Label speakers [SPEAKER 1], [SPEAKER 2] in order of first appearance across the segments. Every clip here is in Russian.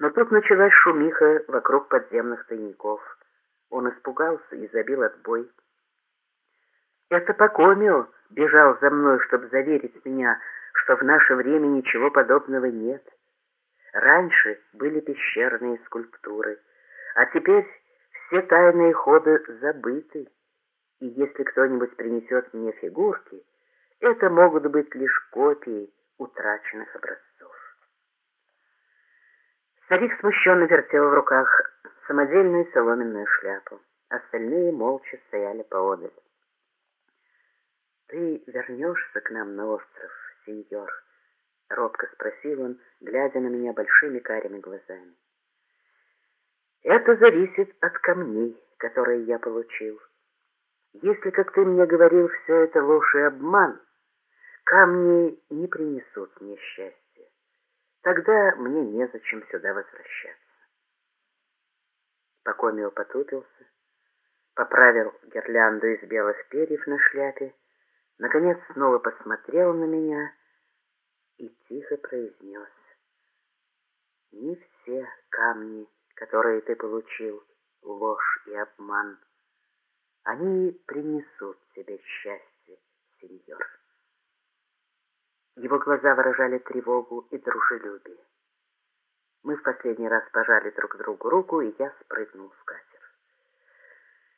[SPEAKER 1] Но тут началась шумиха вокруг подземных тайников. Он испугался и забил отбой. Это Покомио бежал за мной, чтобы заверить меня, что в наше время ничего подобного нет. Раньше были пещерные скульптуры, а теперь все тайные ходы забыты. И если кто-нибудь принесет мне фигурки, это могут быть лишь копии утраченных образцов. Старик смущенно вертел в руках самодельную соломенную шляпу. Остальные молча стояли поодаль. «Ты вернешься к нам на остров, сеньор?» — робко спросил он, глядя на меня большими карими глазами. «Это зависит от камней, которые я получил. Если, как ты мне говорил, все это ложь и обман, камни не принесут мне счастья. Тогда мне незачем сюда возвращаться. Покомио потупился, поправил гирлянду из белых перьев на шляпе, наконец снова посмотрел на меня и тихо произнес. Не все камни, которые ты получил, ложь и обман. Они принесут тебе счастье, сеньор. Его глаза выражали тревогу и дружелюбие. Мы в последний раз пожали друг другу руку, и я спрыгнул в катер.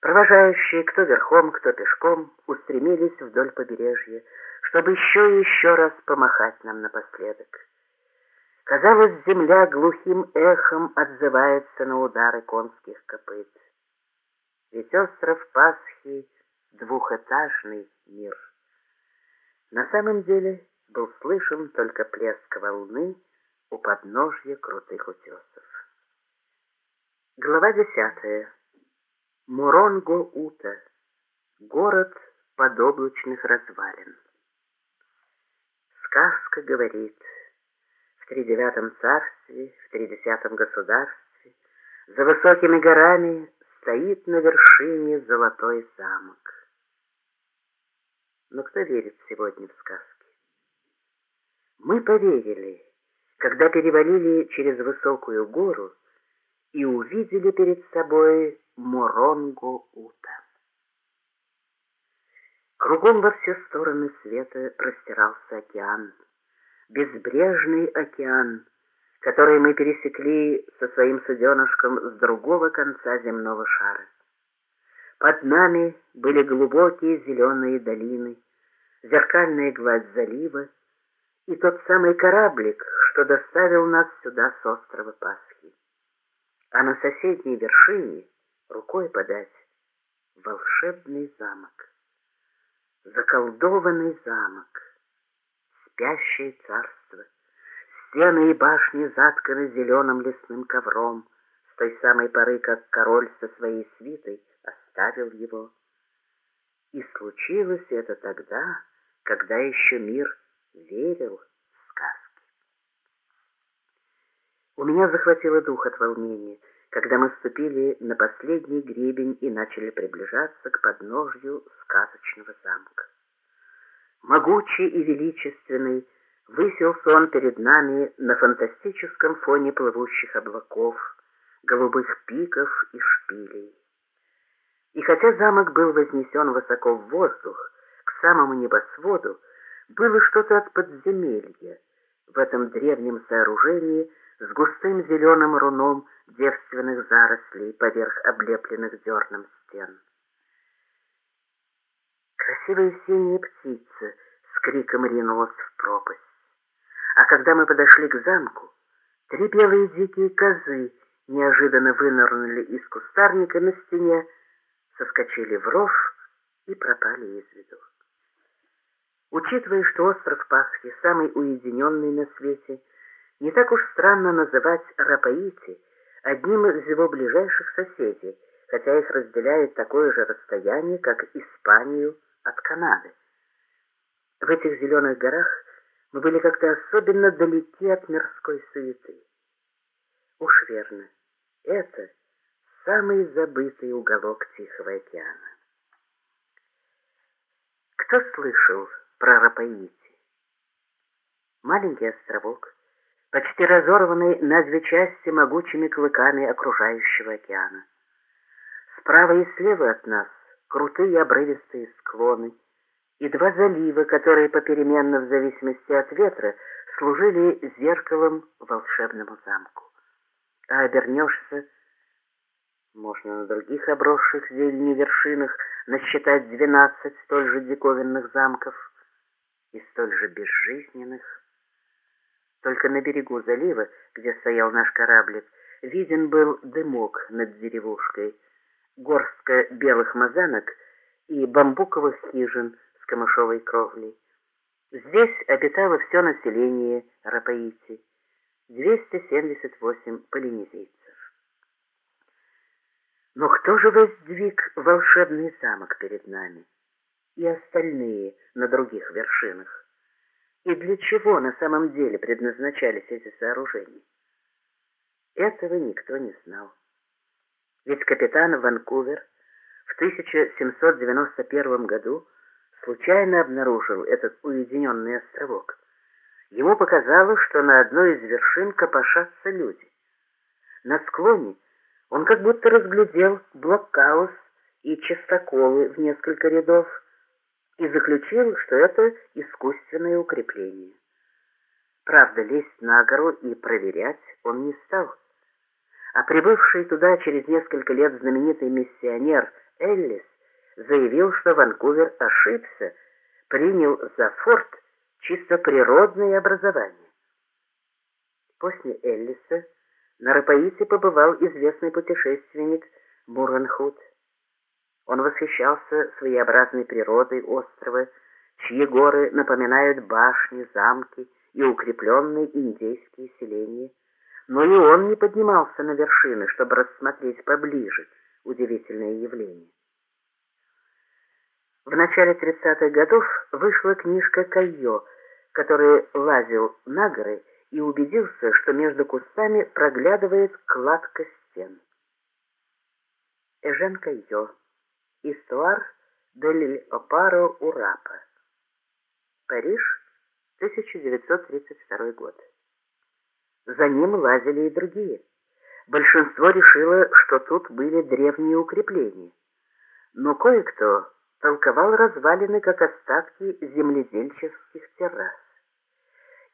[SPEAKER 1] Провожающие, кто верхом, кто пешком, устремились вдоль побережья, чтобы еще и еще раз помахать нам напоследок. Казалось, земля глухим эхом отзывается на удары конских копыт. Ведь остров Пасхи — двухэтажный мир. На самом деле был слышен только плеск волны у подножья крутых утесов. Глава десятая. Муронго-Ута. Город подоблачных развалин. Сказка говорит, в тридевятом царстве, в тридесятом государстве, за высокими горами стоит на вершине золотой замок. Но кто верит сегодня в сказки? Мы поверили, когда перевалили через высокую гору и увидели перед собой Моронго-Ута. Кругом во все стороны света простирался океан, безбрежный океан, который мы пересекли со своим суденышком с другого конца земного шара. Под нами были глубокие зеленые долины, зеркальная гладь залива, и тот самый кораблик, что доставил нас сюда с острова Пасхи. А на соседней вершине, рукой подать, волшебный замок. Заколдованный замок, спящее царство. Стены и башни затканы зеленым лесным ковром, с той самой поры, как король со своей свитой оставил его. И случилось это тогда, когда еще мир верил в сказки. У меня захватило дух от волнения, когда мы ступили на последний гребень и начали приближаться к подножью сказочного замка. Могучий и величественный высился он перед нами на фантастическом фоне плывущих облаков, голубых пиков и шпилей. И хотя замок был вознесен высоко в воздух, к самому небосводу, было что-то от подземелья в этом древнем сооружении с густым зеленым руном девственных зарослей поверх облепленных дерном стен. Красивая синяя птица с криком ринулась в пропасть. А когда мы подошли к замку, три белые дикие козы неожиданно вынырнули из кустарника на стене, соскочили в ров и пропали из виду. Учитывая, что остров Пасхи самый уединенный на свете, не так уж странно называть Рапаити одним из его ближайших соседей, хотя их разделяет такое же расстояние, как Испанию от Канады. В этих зеленых горах мы были как-то особенно далеки от мирской суеты. Уж верно, это самый забытый уголок Тихого океана. Кто слышал про Рапаити. Маленький островок, почти разорванный на две части могучими клыками окружающего океана. Справа и слева от нас крутые обрывистые склоны и два залива, которые попеременно в зависимости от ветра служили зеркалом волшебному замку. А обернешься, можно на других обросших зеленью вершинах насчитать двенадцать столь же диковинных замков и столь же безжизненных. Только на берегу залива, где стоял наш кораблик, виден был дымок над деревушкой, горстка белых мазанок и бамбуковых хижин с камышовой кровлей. Здесь обитало все население Рапаити, 278 полинезийцев. Но кто же воздвиг волшебный замок перед нами и остальные на других вершинах? И для чего на самом деле предназначались эти сооружения? Этого никто не знал. Ведь капитан Ванкувер в 1791 году случайно обнаружил этот уединенный островок. Ему показалось, что на одной из вершин копошатся люди. На склоне он как будто разглядел блокаус и частоколы в несколько рядов и заключил, что это искусственное укрепление. Правда, лезть на гору и проверять он не стал а прибывший туда через несколько лет знаменитый миссионер Эллис заявил, что Ванкувер ошибся, принял за форт чисто природное образование. После Эллиса на Рапаите побывал известный путешественник Муранхут. Он восхищался своеобразной природой острова, чьи горы напоминают башни, замки и укрепленные индейские селения – но и он не поднимался на вершины, чтобы рассмотреть поближе удивительное явление. В начале 30-х годов вышла книжка Кайо, который лазил на горы и убедился, что между кустами проглядывает кладка стен. Эжен Кайо. Истуар дель Опаро Урапа. Париж, 1932 год. За ним лазили и другие. Большинство решило, что тут были древние укрепления. Но кое-кто толковал развалины как остатки земледельческих террас.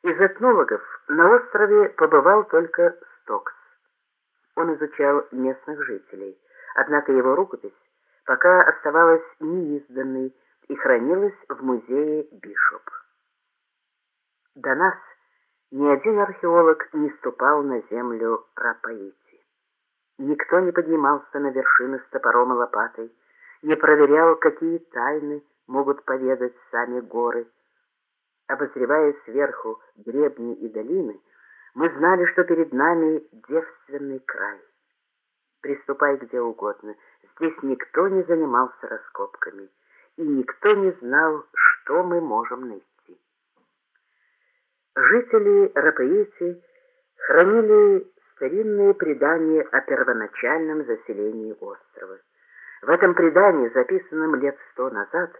[SPEAKER 1] Из этнологов на острове побывал только Стокс. Он изучал местных жителей, однако его рукопись пока оставалась неизданной и хранилась в музее Бишоп. До нас ни один археолог не ступал на землю Рапаити. Никто не поднимался на вершины с топором и лопатой, не проверял, какие тайны могут поведать сами горы. Обозревая сверху гребни и долины, мы знали, что перед нами девственный край. Приступай где угодно, здесь никто не занимался раскопками, и никто не знал, что мы можем найти. Жители Рапаити хранили старинные предания о первоначальном заселении острова. В этом предании, записанном лет сто назад,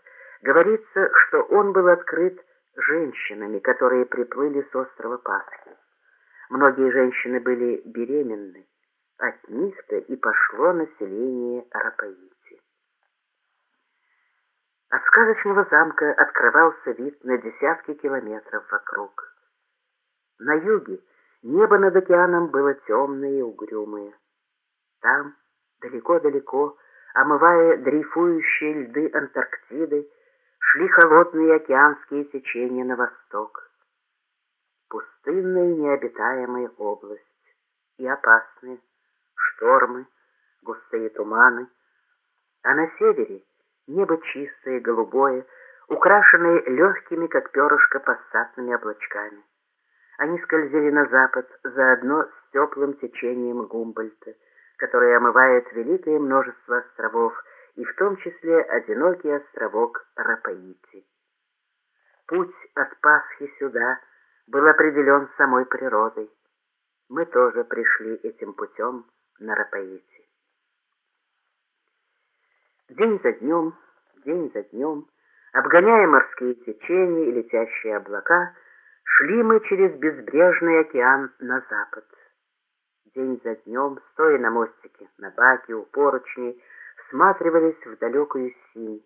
[SPEAKER 1] говорится, что он был открыт женщинами, которые приплыли с острова Пасхи. Многие женщины были беременны, от них-то и пошло население Рапаити. От сказочного замка открывался вид на десятки километров вокруг. На юге небо над океаном было темное и угрюмое. Там, далеко-далеко, омывая дрейфующие льды Антарктиды, шли холодные океанские течения на восток. Пустынная необитаемая область и опасные штормы, густые туманы, а на севере небо чистое, голубое, украшенное легкими, как перышко, пассатными облачками. Они скользили на запад, заодно с теплым течением Гумбольта, которое омывает великое множество островов, и в том числе одинокий островок Рапаити. Путь от Пасхи сюда был определен самой природой. Мы тоже пришли этим путем на Рапаити. День за днем, день за днем, обгоняя морские течения и летящие облака, Шли мы через безбрежный океан на запад. День за днем, стоя на мостике, на баке, у поручней, всматривались в далекую синь.